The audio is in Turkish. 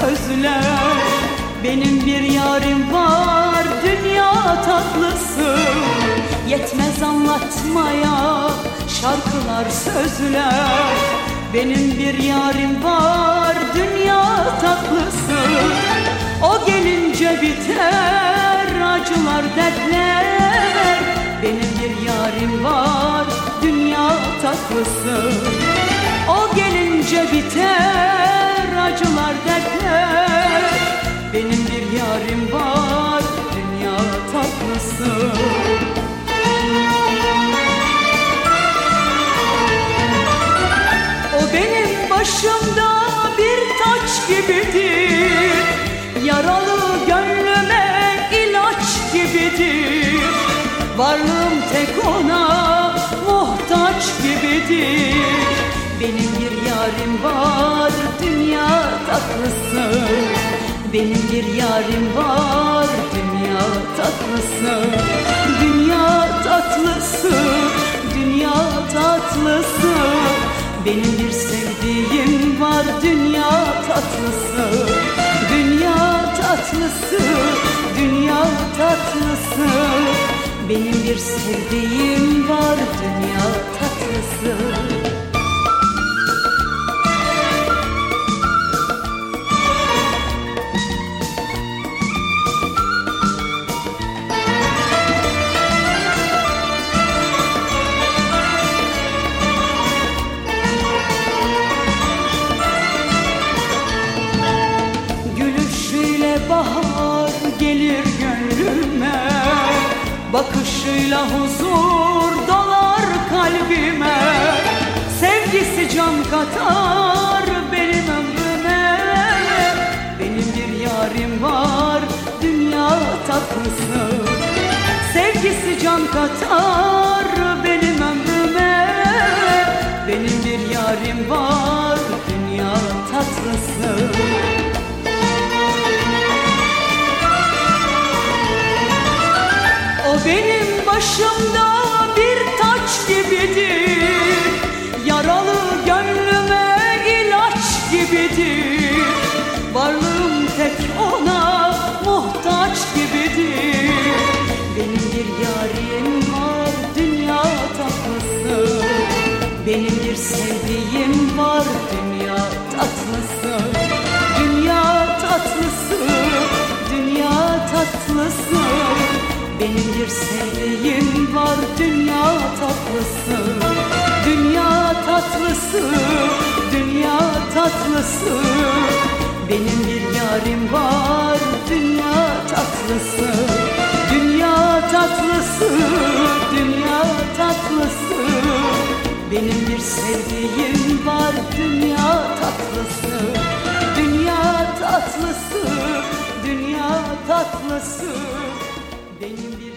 sözler. Benim bir yarim var dünya tatlısı. Yetmez anlatmaya şarkılar sözler. Benim bir yarim var dünya tatlısı. O gelince biter acılar dertler. Benim bir yarim var dünya tatlısı O benim başımda bir taç gibidir. Yaralı gönlüme ilaç gibidir. Varlığım tek ona muhtaç gibidir. Benim bir yarim var dünya tatlısı. Benim bir yarim var tatlısı Dünya tatlısı, dünya tatlısı. Benim bir sevdiğim var dünya tatlısı. Dünya tatlısı, dünya tatlısı. Benim bir sevdiğim var dünya tatlısı Bakışıyla huzur dolar kalbime. Sevgisi can katar benim ömrüme. Benim bir yarim var dünya tatlısı. Sevgisi can katar muhtaç gibidir. Benim bir yarim var dünya tatlısı. Benim bir sevdiğim var dünya tatlısı. Dünya tatlısı, dünya tatlısı. Benim bir sevdiğim var dünya tatlısı. Dünya tatlısı, dünya tatlısı Benim bir yarim var dünya tatlısı. Dünya tatlısı, dünya tatlısı. Benim bir sevdiğim var dünya tatlısı. Dünya tatlısı, dünya tatlısı. Benim bir